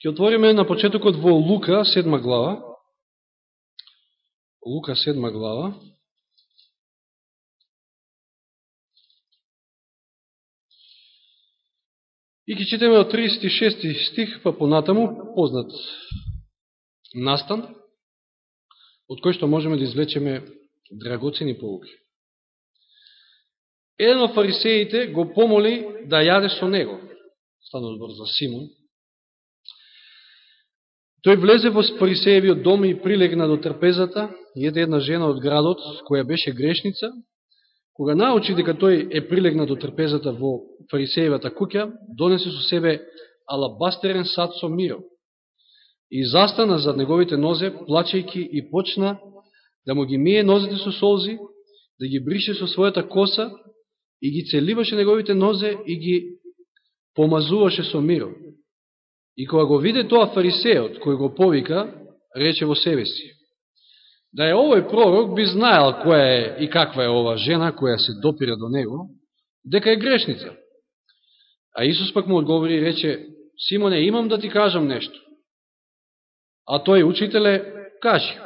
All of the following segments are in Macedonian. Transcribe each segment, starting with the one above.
Ке отвориме на почетокот во Лука, седма глава. Лука, седма глава. И ги читаме од 36 стих, па понатаму, познат настан, од кој што можеме да извлечеме драгоцени полуки. Еден од фарисеите го помоли да јаде со него. станува збор за Симон. Тој влезе во фарисеевиот дом и прилегна до трпезата, и ете една жена од градот, која беше грешница, Кога научи дека тој е прилегна до трпезата во фарисеевата куќа, донесе со себе алабастерен сад со миро и застана зад неговите нозе, плачејки и почна да му ги мие нозете со солзи, да ги брише со својата коса и ги целиваше неговите нозе и ги помазуваше со миро. И кога го виде тоа фарисеот, кој го повика, рече во себе си, Да е овој пророк би знаел која е и каква е ова жена која се допира до него, дека е грешница. А Исус пак му одговори и рече, Симоне, имам да ти кажам нешто. А тој учителе, кажи.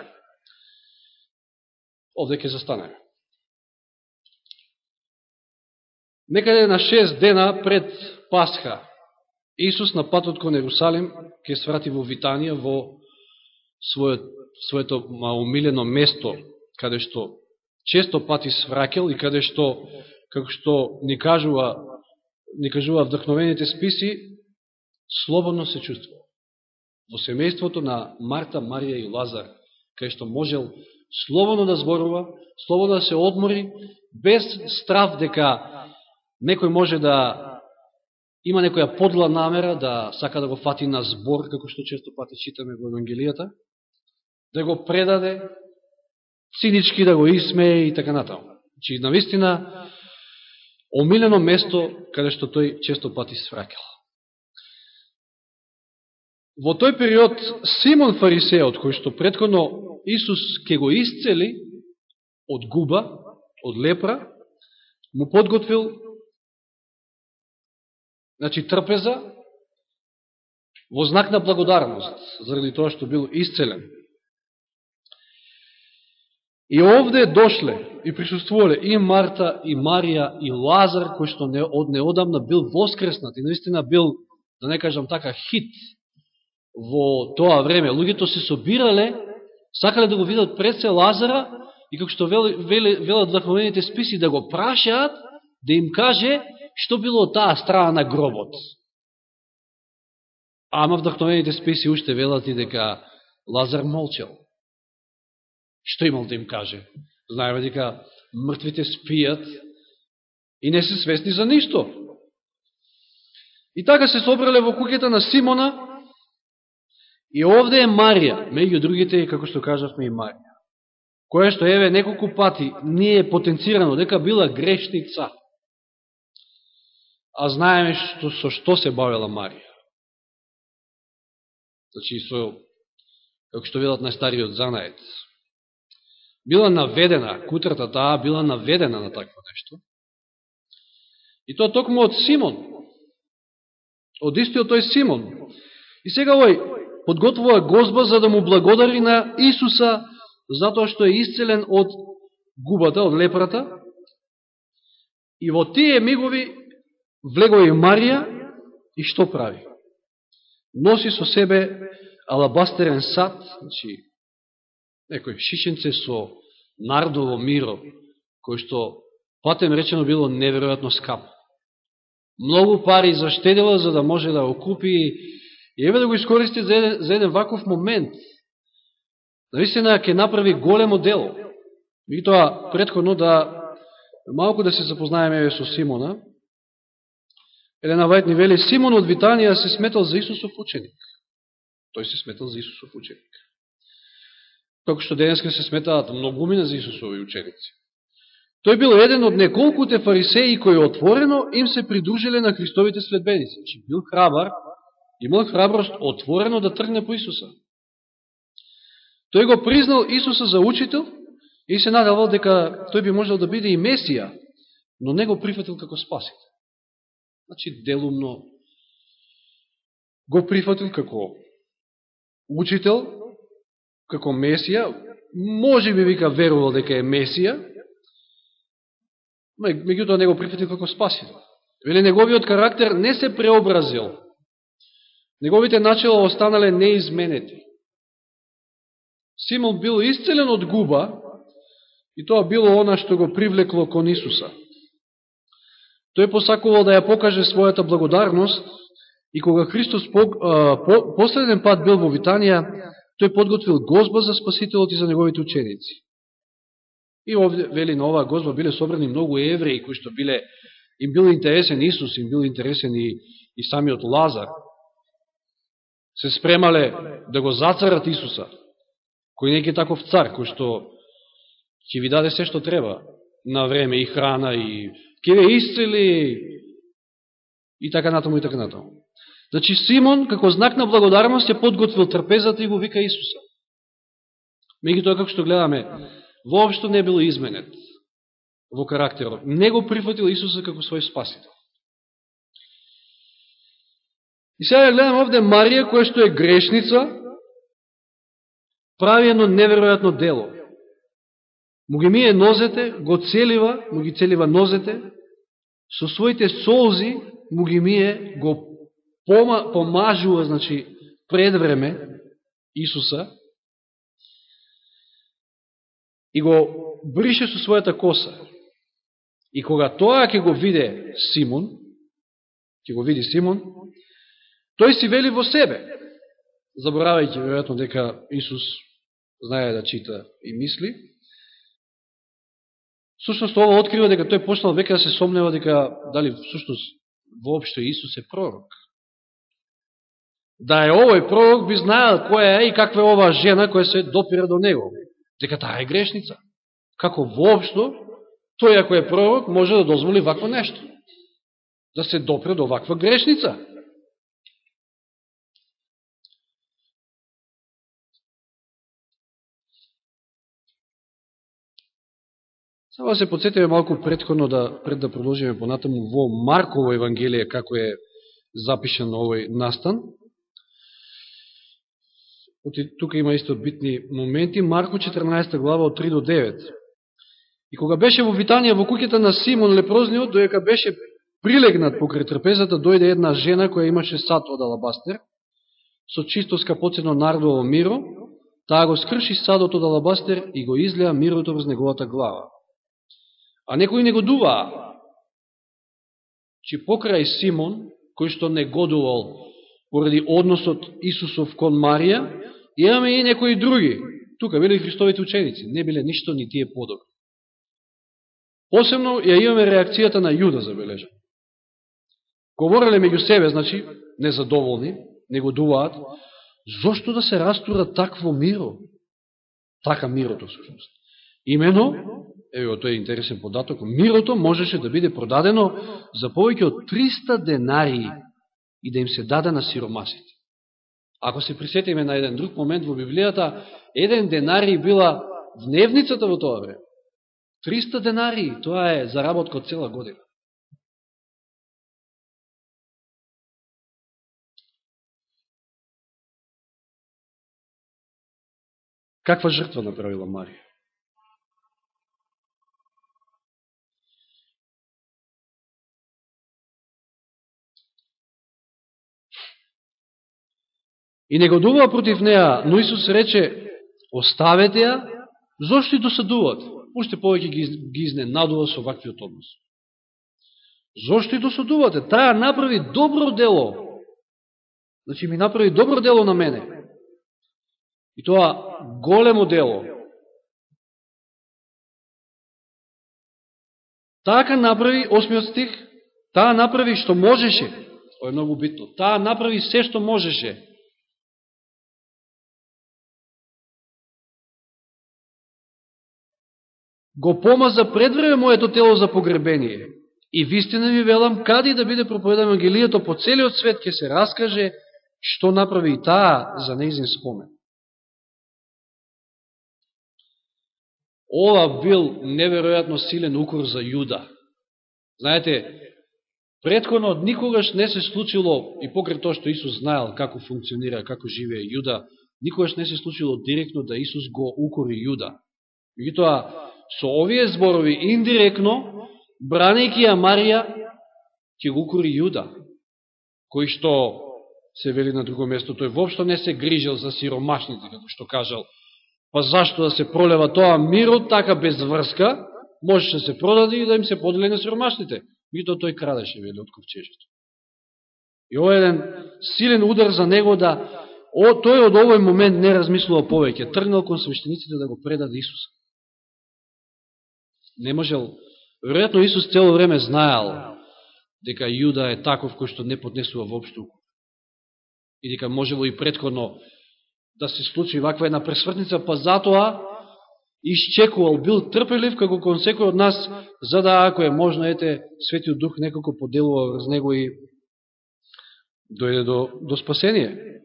Овде ќе застанеме. Некаде на шест дена пред Пасха, Исус на патот кон Ерусалим ќе сврати во Витанија во својот своето умилено место, каде што често пати свракел и каде што, како што ни кажува, ни кажува вдъхновените списи, слободно се чувствува. Во семејството на Марта, Марија и Лазар, кај што можел слободно да зборува, слободно да се одмори, без страв дека некој може да има некоја подла намера да сака да го фати на збор, како што често пати читаме во Евангелијата, да го предаде, цинички да го исмее и така натаму. Чи значи, навистина омилено место каде што тој често пати свракел. Во тој период Симон Фарисеот, кој што предходно Исус ке го исцели од губа, од лепра, му подготвил значи трпеза во знак на благодарност, заради тоа што бил исцелен. И овде дошле и присуствувале и Марта, и Марија, и Лазар, кој што не, од неодамна бил воскреснат и наистина бил, да не кажам така, хит во тоа време. Луѓето се собирале, сакале да го видат пред се Лазара и како што вел, вел, велат вдахновените списи, да го прашаат, да им каже што било таа страна на гробот. Ама вдохновените списи уште велат и дека Лазар молчал. Што имал да им каже? Знаеме дека мртвите спијат и не се свесни за ништо. И така се собрале во куќата на Симона и овде е Марија, меѓу другите, како што кажавме и Марија, која што еве неколку пати не е потенцирано дека била грешница. А знаеме што, со што се бавила Марија. Значи, со, како што видат најстариот занаец, била наведена, кутрата таа била наведена на такво нешто. И тоа токму од Симон. Од истиот тој Симон. И сега овој подготвува Гозба за да му благодари на Исуса затоа што е исцелен од губата, од лепрата. И во тие мигови влегува и Марија и што прави? Носи со себе алабастерен сад, значи некој шишенце со нардово миро, кој што, патем речено, било неверојатно скапо. Многу пари заштедила за да може да окупи и еве да го искористи за еден, за еден ваков момент. Наистина ќе направи големо дело. И тоа предходно да малку да се запознаеме со Симона. Елена Вајт ни вели, Симон од Витанија се сметал за Исусов ученик. Тој се сметал за Исусов ученик како што денеска се сметаат многумина за Исусови ученици. Тој бил еден од неколкуте фарисеи кои отворено им се придружиле на Христовите следбеници. Че бил храбар, имал храброст отворено да тргне по Исуса. Тој го признал Исуса за учител и се надавал дека тој би можел да биде и Месија, но не го прифатил како спасител. Значи, делумно го прифатил како учител, како Месија, може би вика верувал дека е Месија, меѓутоа не го прифатил како спасител. Вели, неговиот карактер не се преобразил. Неговите начала останале неизменети. Симон бил исцелен од губа и тоа било она што го привлекло кон Исуса. Тој посакувал да ја покаже својата благодарност и кога Христос по, по, последен пат бил во Витанија, тој подготвил гозба за Спасителот и за неговите ученици. И овде, вели на оваа гозба, биле собрани многу евреи кои што биле, им бил интересен Исус, им бил интересен и, и самиот Лазар. Се спремале да го зацарат Исуса, кој неки е таков цар, кој што ќе ви даде се што треба на време, и храна, и ќе ве исцели, и така натаму, и така натаму. Значи Симон, како знак на благодарност, ја подготвил трпезата и го вика Исуса. Меѓутоа, како што гледаме, воопшто не било изменет во карактерот. Не го прифатил Исуса како свој спасител. И сега гледаме овде Марија, која што е грешница, прави едно неверојатно дело. Му ги мие нозете, го целива, му ги целива нозете, со своите солзи му ги мие, го пома, помажува, значи, предвреме Исуса и го брише со својата коса. И кога тоа ќе го виде Симон, ќе го види Симон, тој си вели во себе, заборавајќи веројатно дека Исус знае да чита и мисли. Сушност ова открива дека тој почнал века да се сомнева дека дали сушност воопшто Исус е пророк да е овој пророк, би знаел која е и каква е оваа жена која се допира до него. Дека таа е грешница. Како воопшто, тој ако е пророк, може да дозволи вакво нешто. Да се допре до ваква грешница. Само да се подсетиме малку предходно да пред да продолжиме понатаму во Марково Евангелие како е запишен овој настан. Тука има исто битни моменти. Марко 14 глава од 3 до 9. И кога беше во Витанија во куќата на Симон лепрозниот, доека беше прилегнат покрај трпезата, дојде една жена која имаше сад од алабастер, со чисто скапоцено нардово миро, таа го скрши садот од алабастер и го излеа мирото врз неговата глава. А некои негодуваа, че покрај Симон, кој што негодувал поради односот Исусов кон Марија, имаме и некои други. Тука биле Христовите ученици, не биле ништо ни тие подобри. Посебно ја имаме реакцијата на Јуда, забележа. Говореле меѓу себе, значи, незадоволни, негодуваат, зошто да се растура такво миро? Така мирото, всушност. Имено, ево, тој е интересен податок, мирото можеше да биде продадено за повеќе од 300 денари и да им се даде на сиромасите. Ако се присетиме на еден друг момент во Библијата, еден денари била дневницата во тоа време. 300 денари, тоа е заработка од цела година. Каква жртва направила Марија? И негодува против неа, но Исус рече, оставете ја, зошто и досадуват? Уште повеќе ги, изненадува со ваквиот однос. Зошто и досадувате? Таа направи добро дело. Значи ми направи добро дело на мене. И тоа големо дело. Така направи, осмиот стих, таа направи што можеше. Ова е многу битно. Таа направи се што можеше го помаза предвреме моето тело за погребение. И вистина ви велам, каде да биде проповедан Евангелието по целиот свет, ќе се раскаже што направи и таа за неизин спомен. Ова бил неверојатно силен укор за Јуда. Знаете, Предходно никогаш не се случило, и покрај тоа што Исус знаел како функционира, како живее Јуда, никогаш не се случило директно да Исус го укори Јуда. Меѓутоа, со овие зборови индиректно, бранејќи ја Марија, ќе го укори Јуда, кој што се вели на друго место, тој вопшто не се грижел за сиромашните, како што кажал. Па зашто да се пролева тоа мирот, така без врска, можеше да се продаде и да им се подели на сиромашните. Мито тој крадеше, вели, од ковчежето. И ова е еден силен удар за него да о, тој од овој момент не размислува повеќе. Тргнал кон свештениците да го предаде Исуса. Не можел. Веројатно Исус цело време знаел дека Јуда е таков кој што не поднесува воопшто и дека можело и предходно да се случи ваква една пресвртница, па затоа исчекувал, бил трпелив како кон секој од нас, за да, ако е можно, ете, Светиот Дух некако поделува врз него и дојде до, до спасение.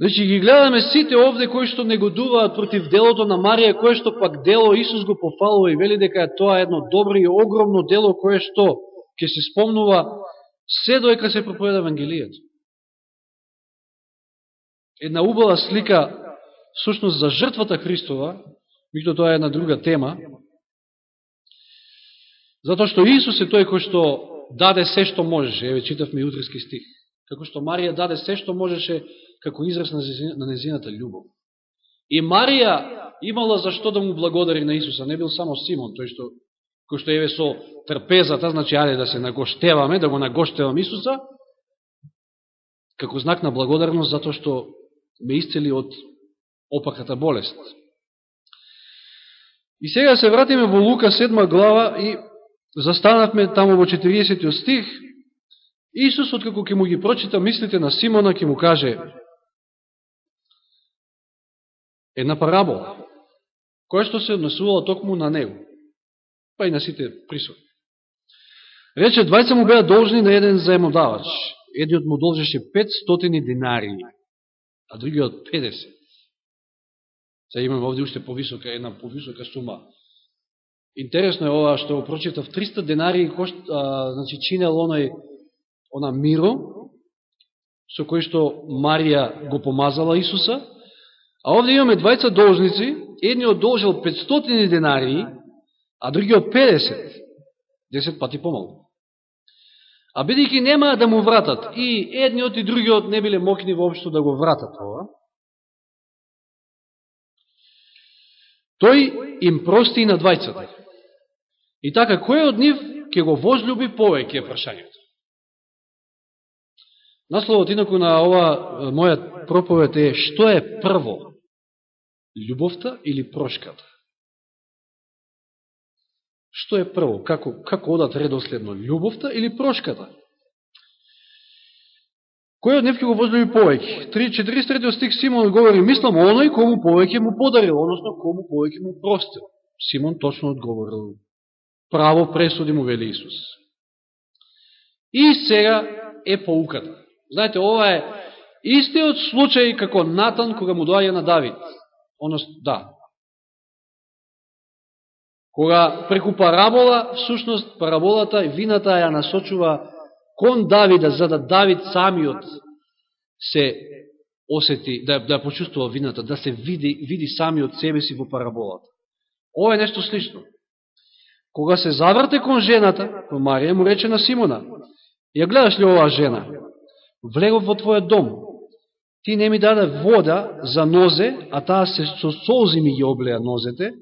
Значи ги гледаме сите овде кои што негодуваат против делото на Марија, кое што пак дело Исус го пофалува и вели дека е тоа едно добро и огромно дело кое што ќе се спомнува се доека се проповеда Евангелијето. Една убава слика, сушност, за жртвата Христова, меѓуто тоа е една друга тема, затоа што Исус е тој кој што даде се што можеше, еве читавме јутрески стих, како што Марија даде се што можеше како израз на незината љубов. И Марија имала за што да му благодари на Исуса, не бил само Симон, тој што кој што еве со трпезата, значи ајде да се нагоштеваме, да го нагоштевам Исуса, како знак на благодарност затоа што ме исцели од опаката болест. И сега се вратиме во Лука 7 глава и застанавме таму во 40 стих. Исус, откако ќе му ги прочита мислите на Симона, ќе му каже една парабола, која што се однесувала токму на него па и на сите присутни. Рече, двајца му беа должни на еден заемодавач. Едниот му должеше 500 динари, а другиот 50. Сега имаме овде уште повисока, една повисока сума. Интересно е ова што го прочитав 300 денари кошт, а, значи чинел оној она миро со кој што Марија го помазала Исуса, а овде имаме двајца должници, едниот должил 500 денари, а другиот 50, 10 пати помалку. А бидејќи нема да му вратат, и едниот и другиот не биле мокни воопшто да го вратат ова, тој им прости и на двајцата. И така, кој од нив ќе го возлюби повеќе е прашањето? Насловот инаку на ова моја проповед е што е прво? Љубовта или прошката? Што е прво? Како, како одат редоследно? Љубовта или прошката? Кој од нив го возлюби повеќе? 43 стих Симон говори, мислам, оној кому повеќе му подарил, односно кому повеќе му простил. Симон точно одговорил. Право пресуди му вели Исус. И сега е поуката. Знаете, ова е истиот случај како Натан кога му доаѓа на Давид. Односно, да, Кога преку парабола, всушност параболата и вината ја насочува кон Давида, за да Давид самиот се осети, да, да почувствува вината, да се види, види самиот себе си во параболата. Ова е нешто слично. Кога се заврте кон жената, кон Марија, му рече на Симона, ја гледаш ли оваа жена? Влегов во твојот дом. Ти не ми даде вода за нозе, а таа се со солзи ми ги облеа нозете,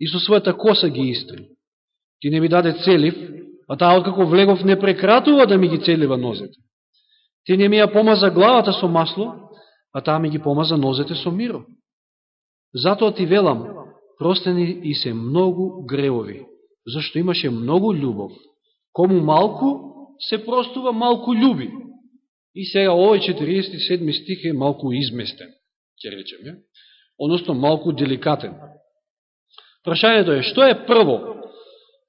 и со својата коса ги истри. Ти не ми даде целив, а таа откако влегов не прекратува да ми ги целива нозете. Ти не ми ја помаза главата со масло, а таа ми ги помаза нозете со миро. Затоа ти велам, простени и се многу гревови, зашто имаше многу љубов. Кому малку се простува, малку љуби. И сега овој 47 стих е малку изместен, ќе речеме, односно малку деликатен. Прашањето е, што е прво?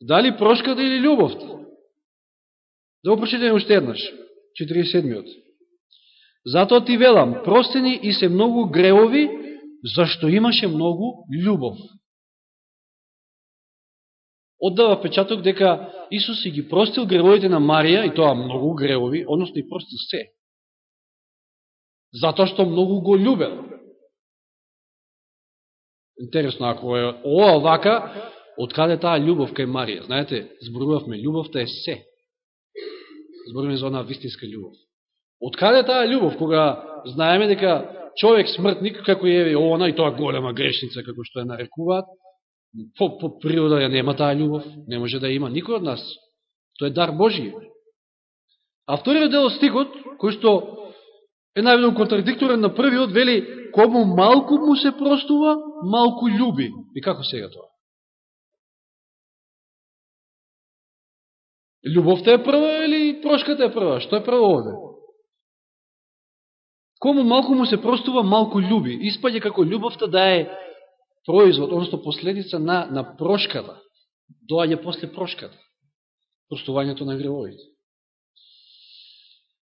Дали прошката или љубовта? Да го прочитаме уште еднаш, 47-миот. Затоа ти велам, простени и се многу греови, зашто имаше многу љубов. оддава печаток дека Исус си ги простил гревовите на Марија, и тоа многу гревови, односно и простил се. Затоа што многу го љубел. Интересно, ако е ова вака, откаде таа љубов кај Марија? Знаете, зборувавме, љубовта е се. Зборуваме за она вистинска љубов. Откаде таа љубов, кога знаеме дека човек смртник, како е она и тоа голема грешница, како што ја нарекуваат, по, по природа ја нема таа љубов, не може да има никој од нас. Тоа е дар Божије. А вториот дел стигот, кој што е најавно контрадикторен на првиот, вели, кому малку му се простува, малку љуби. И како сега тоа? Љубовта е прва или прошката е прва? Што е прво овде? Кому малку му се простува, малку љуби. Испаѓа како љубовта да е производ, односто последица на, на прошката. Доаѓа после прошката. Простувањето на гревовите.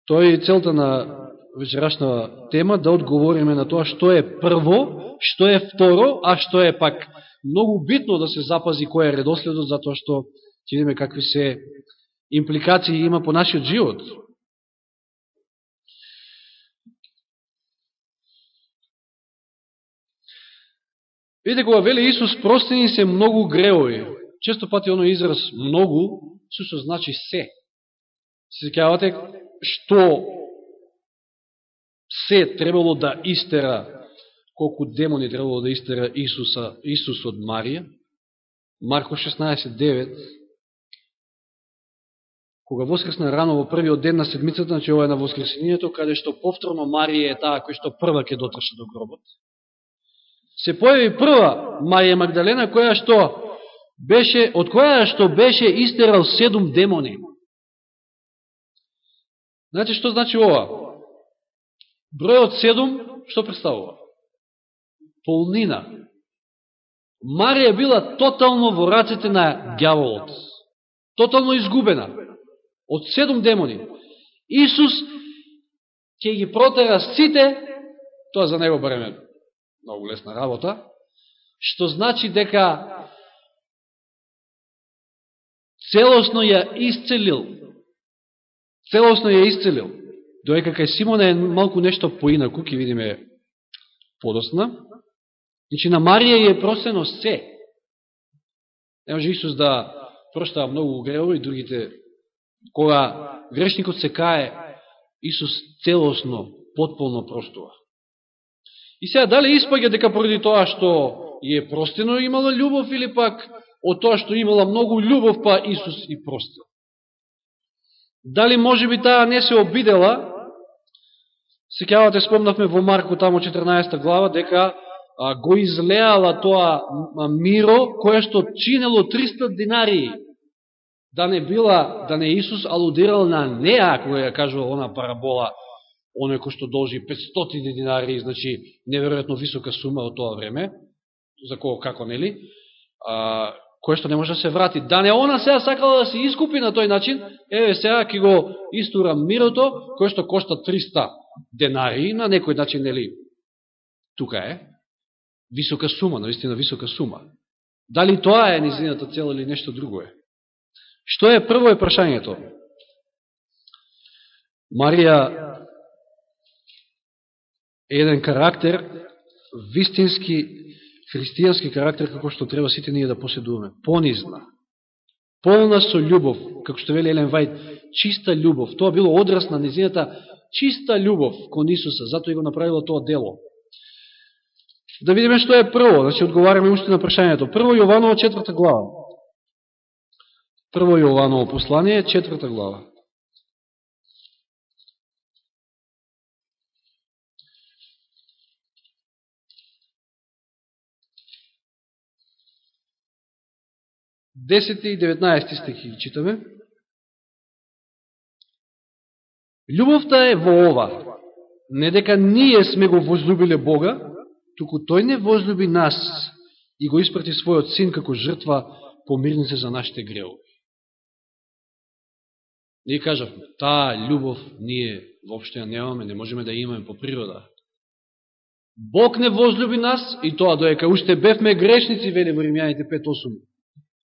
Тоа е целта на вечерашна тема, да одговориме на тоа што е прво, што е второ, а што е пак многу битно да се запази кој е редоследот, затоа што ќе видиме какви се импликации има по нашиот живот. Видите, кога вели Исус, простени се многу греови. Често пати оно израз многу, сушто значи се. Се секјавате што се требало да истера, колку демони требало да истера Исуса, Исус од Марија. Марко 16.9 Кога воскресна рано во првиот ден на седмицата, значи ова е на воскресението, каде што повторно Марија е таа која што прва ќе дотрше до гробот се појави прва Марија Магдалена, која што беше, од која што беше истерал седум демони. Знаете што значи ова? Бројот седум, што представува? Полнина. Марија била тотално во рацете на гјаволот. Тотално изгубена. Од седум демони. Исус ќе ги протера сите, тоа за него време многу лесна работа, што значи дека целосно ја исцелил. Целосно ја исцелил. Доека кај Симона е малку нешто поинаку, ќе видиме подосна. Значи на Марија е просено се. Не може Исус да проштава многу гревови, другите, кога грешникот се кае, Исус целосно, потполно простува. И сега, дали испаѓа дека поради тоа што е простено имала љубов или пак од тоа што имала многу љубов, па Исус и простил? Дали може би таа не се обидела, секјавате спомнавме во Марко тамо 14 глава, дека а, го излеала тоа миро, кое што чинело 300 динари. Да не била, да не Исус алудирал на неа, која ја кажува она парабола, оној кој што должи 500 динари, значи неверојатно висока сума од тоа време, за кого како, нели, а, кое што не може да се врати. Да не она сега сакала да се искупи на тој начин, еве сега ќе го истура мирото, кое што кошта 300 денари, на некој начин, нели, тука е, висока сума, наистина висока сума. Дали тоа е низината цел или нешто друго е? Што е прво е прашањето? Марија еден карактер, вистински христијански карактер, како што треба сите ние да поседуваме. Понизна. Полна со љубов, како што вели Елен Вајд, чиста љубов. Тоа било одраз на низината чиста љубов кон Исуса, затоа и го направила тоа дело. Да видиме што е прво, значи одговараме уште на прашањето. Прво Јованово четврта глава. Прво Јованово послание, четврта глава. 10 и 19 стихи читаме. Љубовта е во ова. Не дека ние сме го возлюбиле Бога, туку Тој не возлюби нас и го испрати својот син како жртва помирнице за нашите греови. Ние кажавме, таа љубов ние воопште ја немаме, не можеме да имаме по природа. Бог не возлюби нас и тоа доека уште бевме грешници, вели во Римјаните 5.8.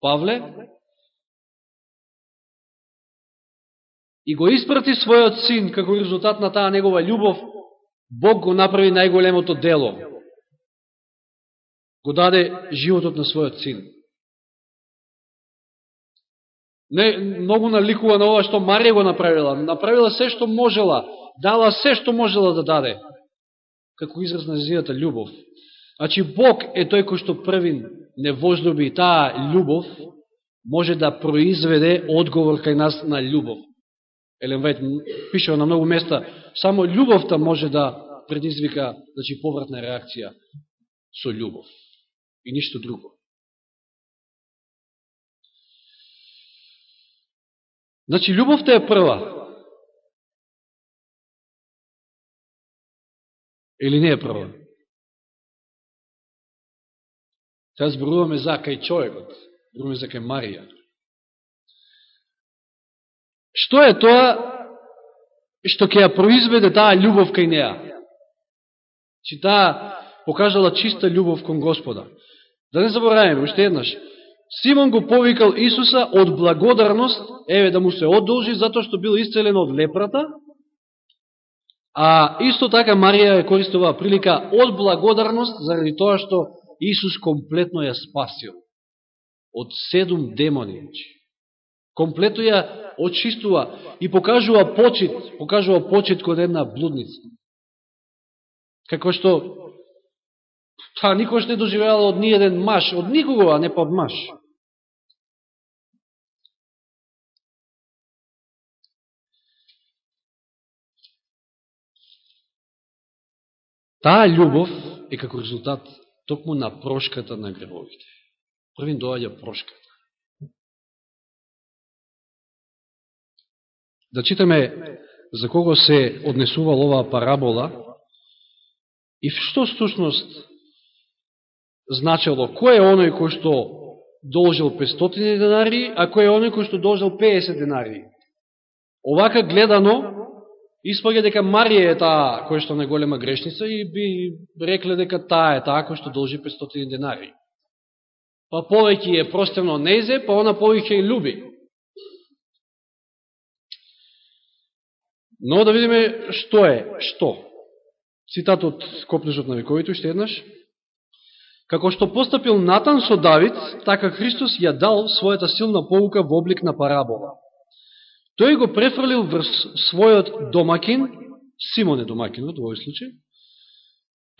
Павле, и го испрати својот син, како резултат на таа негова љубов, Бог го направи најголемото дело. Го даде животот на својот син. Не, многу наликува на ова што Марија го направила. Направила се што можела, дала се што можела да даде, како израз на зината љубов. Значи, Бог е тој кој што први не возлюби таа љубов, може да произведе одговор кај нас на љубов. Елен Вајт пишува на многу места, само љубовта може да предизвика значи, повратна реакција со љубов и ништо друго. Значи, љубовта е прва. Или не е прва? Сега зборуваме за кај човекот, зборуваме за кај Марија. Што е тоа што ќе ја произведе таа љубов кај неа? Чи таа покажала чиста љубов кон Господа. Да не забораваме, уште еднаш. Симон го повикал Исуса од благодарност, еве да му се одолжи, затоа што бил исцелен од лепрата, а исто така Марија е користува прилика од благодарност, заради тоа што Исус комплетно ја спасил од седум демони. Значи. Комплето ја очистува и покажува почет, покажува почет код една блудница. Како што па, та никош не доживеала од ниједен маш, од никого, а не под маш. Таа љубов е како резултат токму на прошката на гревовите. Првин доаѓа прошката. Да читаме за кого се однесувал оваа парабола и што сушност значело кој е оној кој што должил 500 денари, а кој е оној кој што должил 50 денари. Овака гледано, испаѓа дека Марија е таа кој што голема грешница и би рекле дека таа е таа кој што должи 500 денари. Па повеќе е простено незе, па она повеќе е люби. Но да видиме што е, што. Цитат од Копнежот на вековите, уште еднаш. Како што постапил Натан со Давид, така Христос ја дал својата силна поука во облик на парабола. Тој го префрлил врз својот домакин, Симон е домакинот во овој случај,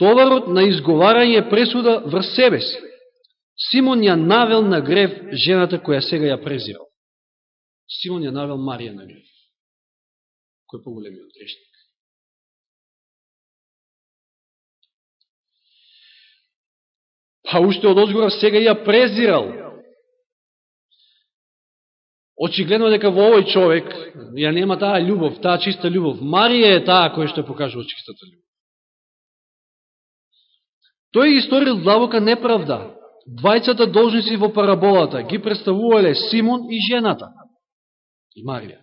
товарот на изговарање пресуда врз себе си. Симон ја навел на грев жената која сега ја презирал. Симон ја навел Марија на грев. Кој поголемиот грешник? Па уште од озгора сега ја презирал. Очигледно дека во овој човек ја нема таа љубов, таа чиста љубов. Марија е таа која што покажува чистата љубов. Тој ги сторил длабока неправда. Двајцата должници во параболата ги представувале Симон и жената. И Марија.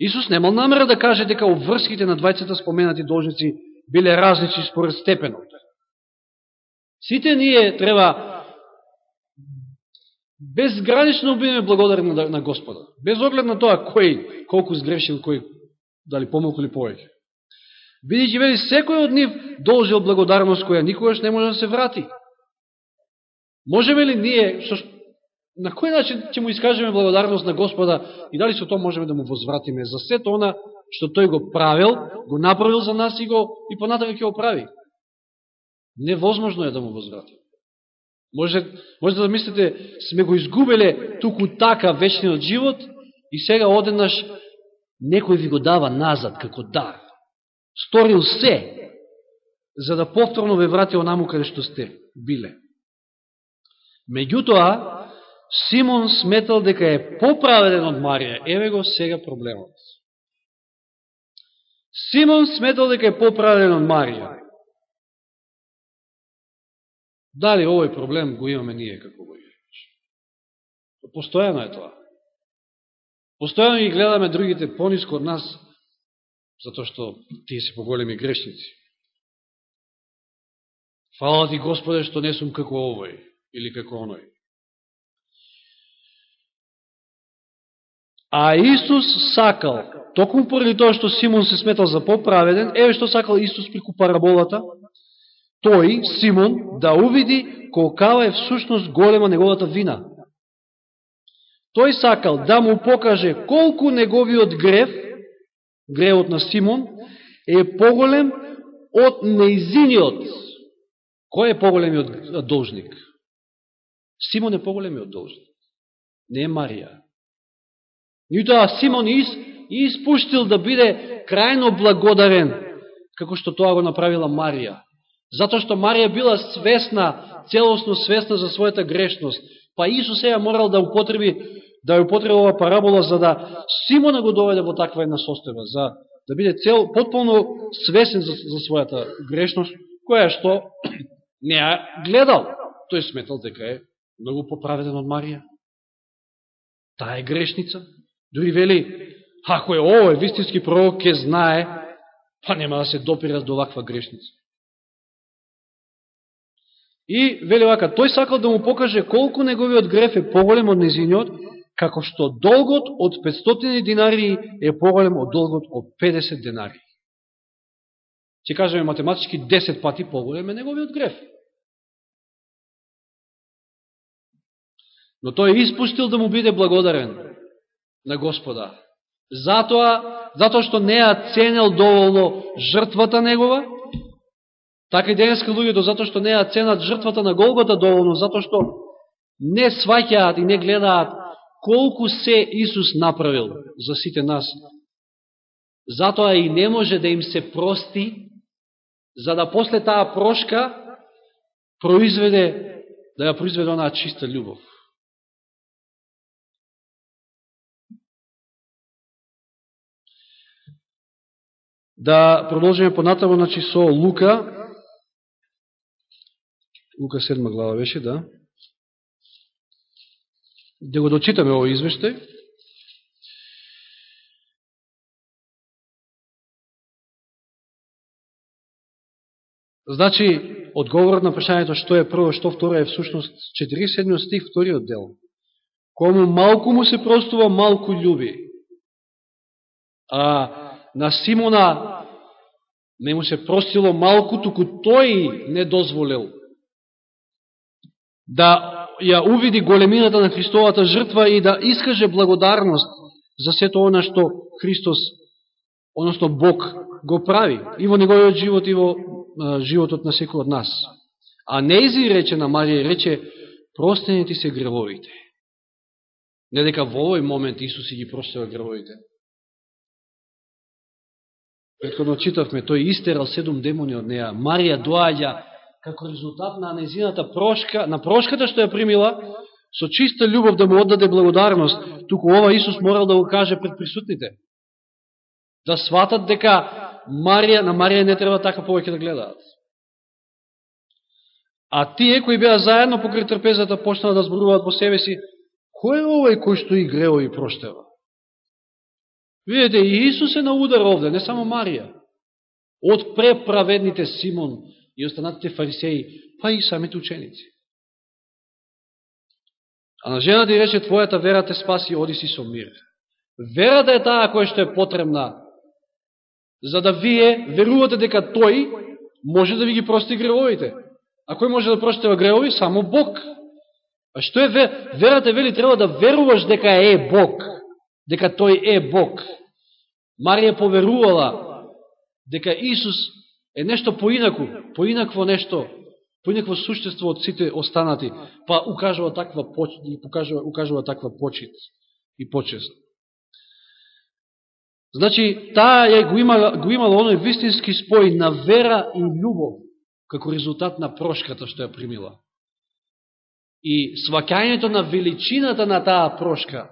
Исус немал намера да каже дека обврските на двајцата споменати должници биле различни според степенот. Сите ние треба безгранично бидеме благодарни на, да- на Господа. Без оглед на тоа кој, колку сгрешил, кој дали помалку или повеќе. Бидејќи вели секој од нив должил благодарност која никогаш не може да се врати. Можеме ли ние, што, на кој начин ќе му искажеме благодарност на Господа и дали со тоа можеме да му возвратиме за сето она што тој го правил, го направил за нас и го и понатака ќе го прави. Невозможно е да му возвратиме. Може, може да мислите, сме го изгубеле туку така вечниот живот и сега одеднаш некој ви го дава назад како дар. Сторил се, за да повторно ве врати онаму каде што сте биле. Меѓутоа, Симон сметал дека е поправеден од Марија. Еве го сега проблемот. Симон сметал дека е поправеден од Марија. Дали овој проблем го имаме ние како го имаме? Постојано е тоа. Постојано ги гледаме другите пониско од нас, затоа што тие се поголеми грешници. Фала ти Господе што не сум како овој или како оној. А Исус сакал, токму поради тоа што Симон се сметал за поправеден, еве што сакал Исус преку параболата, тој, Симон, да увиди колкава е всушност голема неговата вина. Тој сакал да му покаже колку неговиот грев, гревот на Симон, е поголем од неизиниот. Кој е поголемиот должник? Симон е поголемиот должник. Не е Марија. Нитоа Симон ис, испуштил да биде крајно благодарен, како што тоа го направила Марија. Затоа што Марија била свесна, целосно свесна за својата грешност. Па Исус ја морал да употреби да ја употреби ова парабола за да Симона го доведе во таква една состојба, за да биде цел потполно свесен за, за својата грешност, која што не ја гледал. Тој сметал дека е многу поправеден од Марија. Таа е грешница. Дори вели, ако е овој вистински пророк, ке знае, па нема да се допира до ваква грешница. И вели вака, тој сакал да му покаже колку неговиот греф е поголем од незиниот, како што долгот од 500 динари е поголем од долгот од 50 денари. Че кажеме математички 10 пати поголем е неговиот греф. Но тој испустил да му биде благодарен на Господа. Затоа, затоа што не ја ценел доволно жртвата негова, така и денеска луѓето, затоа што не ја ценат жртвата на Голгота доволно, затоа што не сваќаат и не гледаат колку се Исус направил за сите нас. Затоа и не може да им се прости, за да после таа прошка произведе, да ја произведе онаа чиста љубов. Да продолжиме понатаму, значи, со Лука. Лука 7 глава беше, да. Да го дочитаме овој извештај. Значи, одговорот на прашањето што е прво, што второ е всушност 47 стих, вториот дел. Кому малку му се простува, малку љуби. А на Симона не му се простило малку, туку тој не дозволил да ја увиди големината на Христовата жртва и да искаже благодарност за сето она што Христос, односно Бог, го прави и во неговиот живот и во животот на секој од нас. А Нези рече на Марија, рече, простени ти се гревовите. Не дека во овој момент Исус и ги простува гревовите, Предходно читавме, тој истерал седум демони од неја. Марија доаѓа како резултат на незината прошка, на прошката што ја примила, со чиста љубов да му оддаде благодарност, туку ова Исус морал да го каже пред присутните. Да сватат дека Марија, на Марија не треба така повеќе да гледаат. А тие кои беа заедно покрај трпезата почнаа да зборуваат по себе си, кој е овој кој што и грео и проштева? Видете, и Исус е на удар овде, не само Марија. Од преправедните Симон и останатите фарисеи, па и самите ученици. А на жената и рече, твојата вера те спаси, оди си со мир. Верата е таа која што е потребна, за да вие верувате дека тој може да ви ги прости гревовите. А кој може да простива гревови? Само Бог. А што е верата? Вели, треба да веруваш дека е Бог, дека тој е Бог. Марија поверувала дека Исус е нешто поинаку, поинакво нешто, поинакво суштество од сите останати, па укажува таква почит, и покажува, укажува таква почит и почест. Значи, таа ја го имала, го имала оној вистински спој на вера и љубов, како резултат на прошката што ја примила. И свакањето на величината на таа прошка,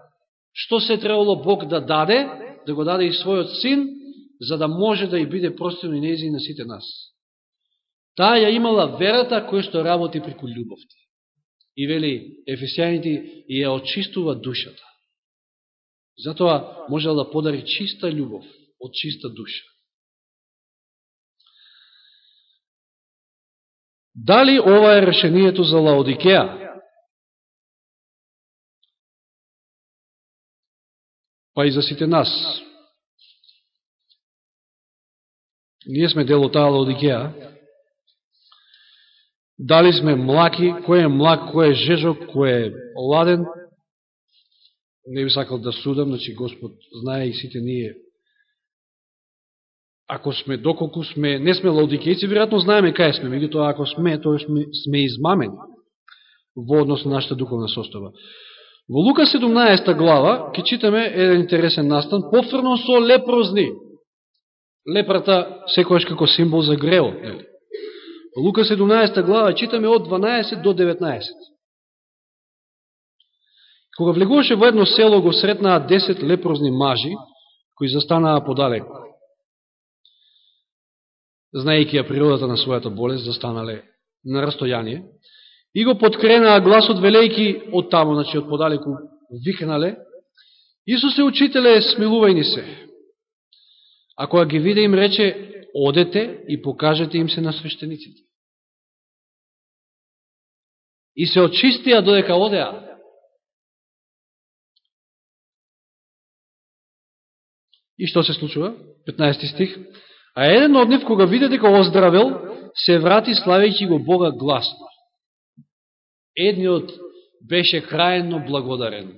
што се требало Бог да даде, да го даде и својот син, за да може да и биде простено и нези на сите нас. Таа ја имала верата која што работи преку љубовта. И вели, Ефесијаните ја очистува душата. Затоа можела да подари чиста љубов од чиста душа. Дали ова е решението за Лаодикеа? Па и за сите нас. Ние сме дел од таа Лаодикеја. Дали сме млаки, кој е млак, кој е жежок, кој е ладен. Не би сакал да судам, значи Господ знае и сите ние. Ако сме, доколку сме, не сме лаодикејци, веројатно знаеме кај сме, меѓутоа ако сме, тоа сме, сме измамени во однос на нашата духовна состава. Во Лука 17 глава ќе читаме еден интересен настан, повторно со лепрозни лепрата секојаш како символ за грео. Лука 17 глава читаме од 12 до 19. Кога влегуваше во едно село, го сретнаа 10 лепрозни мажи, кои застанаа подалеку. Знаејќи ја природата на својата болест, застанале на растојание, и го подкренаа гласот велејки од тамо, значи од подалеку викнале, Исусе, учителе, смилувај ни се. А кога ги виде им рече, одете и покажете им се на свештениците. И се очистија додека одеа. И што се случува? 15 стих. А еден од нив, кога виде дека оздравел, се врати славејќи го Бога гласно. Едниот беше крајно благодарен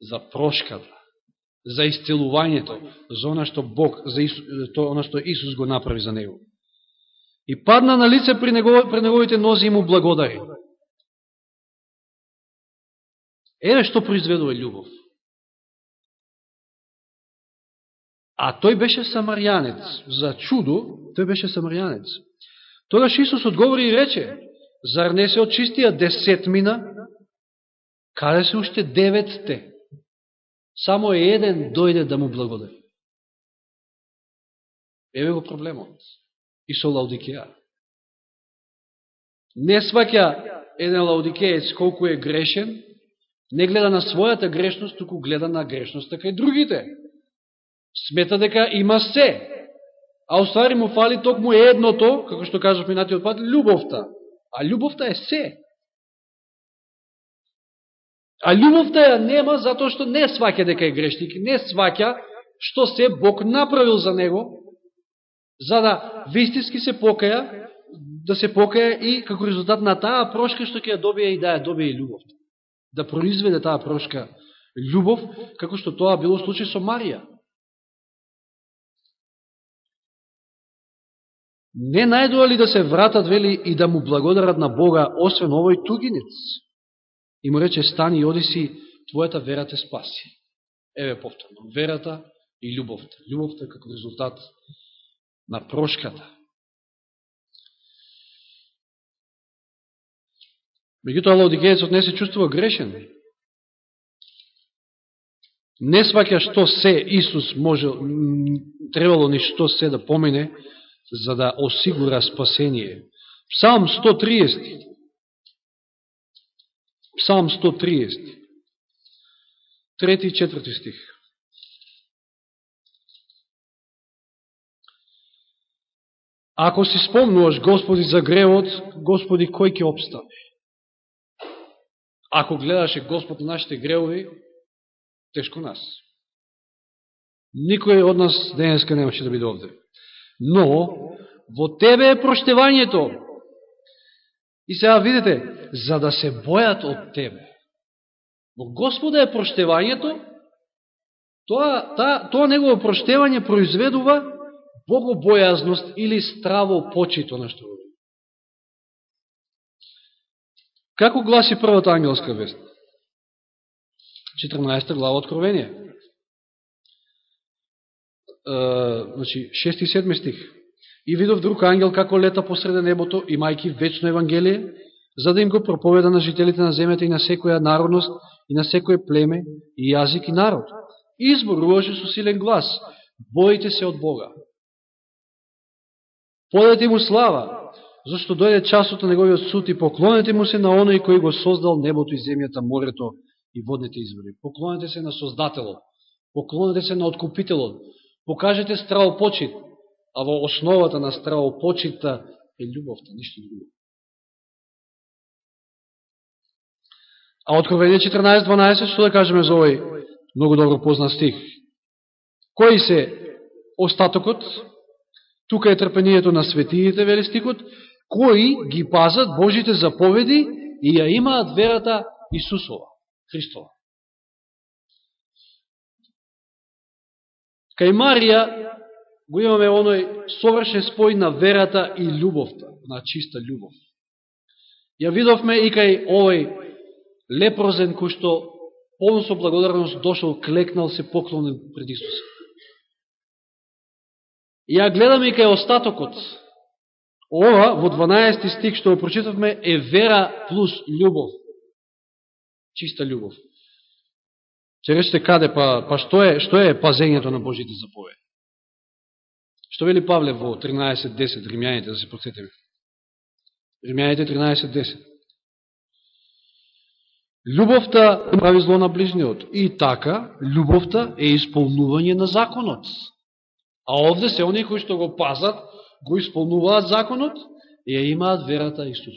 за прошката за исцелувањето, за она што Бог, за Исус, то, она што Исус го направи за него. И падна на лице при, него, при неговите нози и му благодари. Еве што произведува љубов. А тој беше самарјанец. За чудо, тој беше самарјанец. Тогаш Исус одговори и рече, зар не се очистија десетмина? Каде се уште деветте? Само еден дојде да му благодари. Еве го проблемот. И со Лаудикеја. Не сваќа еден Лаудикеец колку е грешен, не гледа на својата грешност, туку гледа на грешноста кај другите. Смета дека има се. А уствари му фали токму едното, како што кажав минатиот пат, љубовта. А љубовта е се. А љубовта ја нема затоа што не сваќа дека е грешник, не сваќа што се Бог направил за него, за да вистински се покаја, да се покаја и како резултат на таа прошка што ќе ја добие и да ја добие и љубовта. Да произведе таа прошка љубов, како што тоа било случај со Марија. Не најдоа ли да се вратат, вели, и да му благодарат на Бога, освен овој тугинец? и му рече, стани и оди си, твојата вера те спаси. Еве повторно, верата и љубовта. Љубовта како резултат на прошката. Меѓутоа, Лаодигејецот не се чувствува грешен. Не сваќа што се Исус може, требало ни што се да помине за да осигура спасение. Псалм 130. Псалм 130, трети и четврти стих. Ако си спомнуваш, Господи, за гревот, Господи, кој ќе обстане? Ако гледаше Господ на нашите гревови, тешко нас. Никој од нас денеска немаше да биде овде. Но, во Тебе е проштевањето. И сега видите, за да се бојат од Тебе. Во Господа е проштевањето, тоа, та, тоа негово проштевање произведува богобојазност или страво почито на што Како гласи првата ангелска вест? 14 глава Откровение. Значи, 6 и 7 стих. И видов друг ангел како лета посреде небото, имајки вечно Евангелие, за да им го проповеда на жителите на земјата и на секоја народност, и на секој племе, и јазик и народ. И изборуваше со силен глас, боите се од Бога. Подете му слава, зашто дојде часот на неговиот суд и поклонете му се на оној кој го создал небото и земјата, морето и водните извори. Поклонете се на Создателот, поклонете се на Откупителот, покажете стравопочит, а во основата на стравопочита е љубовта, ништо друго. А Откровение 14.12, што да кажеме за овој Многу добро познат стих. Кој се остатокот? Тука е трпението на светиите, вели стихот, кои ги пазат Божите заповеди и ја имаат верата Исусова, Христова. Кај Марија го имаме оној совршен спој на верата и љубовта, на чиста љубов. Ја видовме и кај овој лепрозен кој што полно со благодарност дошол, клекнал се поклонен пред Исуса. Ја гледаме и кај остатокот. Ова, во 12 стих што го прочитавме, е вера плюс љубов. Чиста љубов. Че речете каде, па, па што, е, што е пазењето на Божите заповеди? Што вели Павле во 13.10, Римјаните, да се подсетиме. Римјаните 13.10. Любовта прави зло на ближниот. И така, любовта е исполнување на законот. А овде се оние кои што го пазат, го исполнуваат законот и ја имаат верата Исус.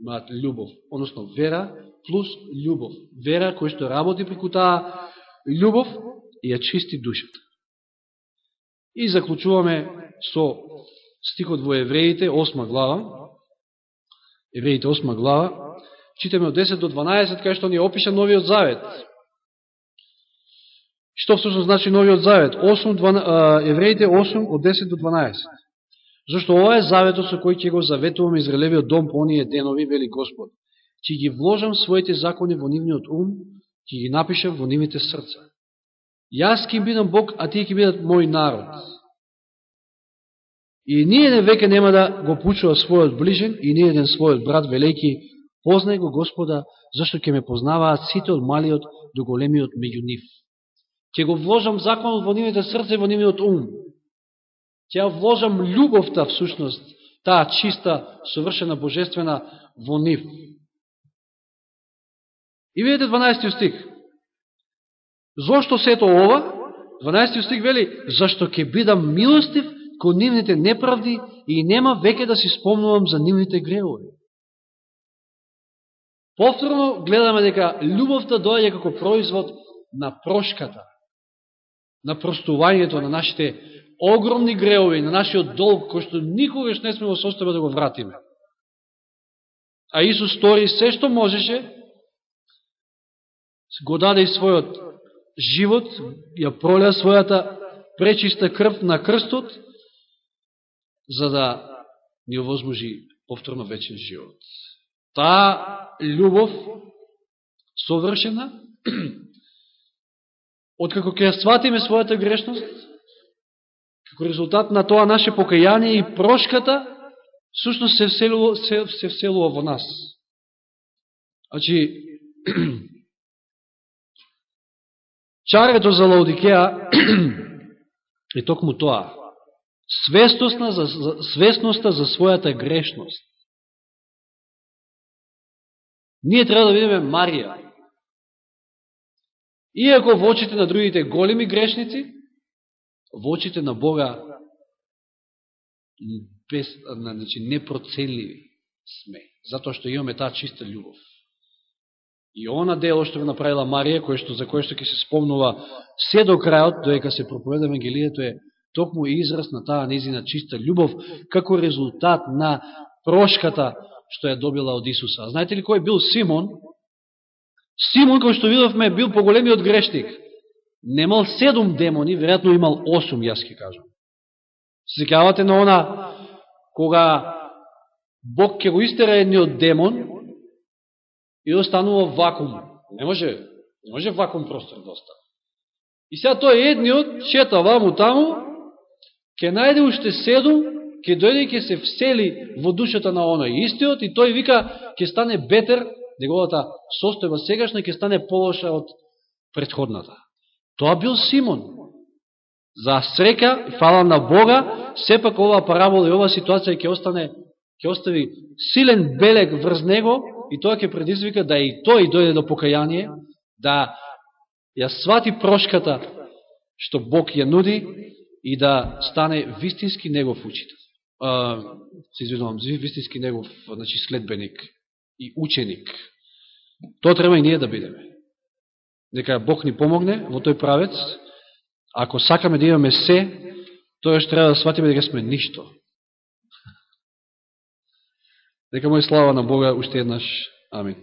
Имаат любов, односно вера плюс љубов. Вера кој што работи преку таа љубов и ја чисти душата. И заклучуваме со стихот во Евреите, 8 глава. Евреите, 8 глава. Читаме од 10 до 12, кај што ни опиша Новиот Завет. Што всушност значи Новиот Завет? 8, 12, Евреите 8 од 10 до 12. Зашто ова е заветот со кој ќе го заветувам Израелевиот дом по оние денови, вели Господ. Ќе ги вложам своите закони во нивниот ум, ќе ги напишам во нивните срца. Јас ќе бидам Бог, а тие ќе бидат мој народ. И ние веке веќе нема да го пучува својот ближен и ние еден својот брат, велики познај го Господа, зашто ќе ме познаваат сите од малиот до големиот меѓу нив ќе го вложам законот во нивните срце и во нивниот ум. Ќе ја вложам љубовта, всушност, таа чиста, совршена, божествена во нив. И видите 12 стих. Зошто сето ова? 12 стих вели, зашто ќе бидам милостив кон нивните неправди и нема веќе да си спомнувам за нивните гревови. Повторно гледаме дека љубовта доаѓа како производ на прошката на простувањето на нашите огромни гревови, на нашиот долг, кој што никогаш не сме во состојба да го вратиме. А Исус стори се што можеше, го даде и својот живот, ја проля својата пречиста крв на крстот, за да ни овозможи повторно вечен живот. Таа љубов совршена откако ќе сватиме својата грешност, како резултат на тоа наше покаяние и прошката, сушност се вселува, се, се вселува во нас. Значи, чарето за Лаудикеа е токму тоа. Свестността за, свестността за својата грешност. Ние треба да видиме Марија, Иако во очите на другите големи грешници, во очите на Бога без, значи, непроценливи сме, затоа што имаме таа чиста љубов. И она дело што го направила Марија, кое што, за кое што ќе се спомнува се до крајот, доека се проповеда Евангелието, е токму израз на таа незина чиста љубов, како резултат на прошката што ја добила од Исуса. А знаете ли кој бил Симон, Симон, кој што видовме, бил поголемиот грешник. Немал седум демони, веројатно имал осум, јас ке кажам. Секавате на она, кога Бог ќе го истера едниот демон и останува вакуум. Не може, не може вакуум простор да остане. И сега тој едниот чета ваму таму, ќе најде уште седум, ќе дојде и ќе се всели во душата на оној истиот и тој вика ќе стане бетер неговата состојба сегашна ќе стане полоша од предходната. Тоа бил Симон. За срека, фала на Бога, сепак оваа парабола и оваа ситуација ќе остане ќе остави силен белег врз него и тоа ќе предизвика да и тој дојде до покаяние, да ја свати прошката што Бог ја нуди и да стане вистински негов учител. се извинувам, вистински негов значи, следбеник и ученик. Тоа треба и ние да бидеме. Нека Бог ни помогне во тој правец. Ако сакаме да имаме се, тоа што треба да сватиме дека сме ништо. Нека му е слава на Бога уште еднаш. Амин.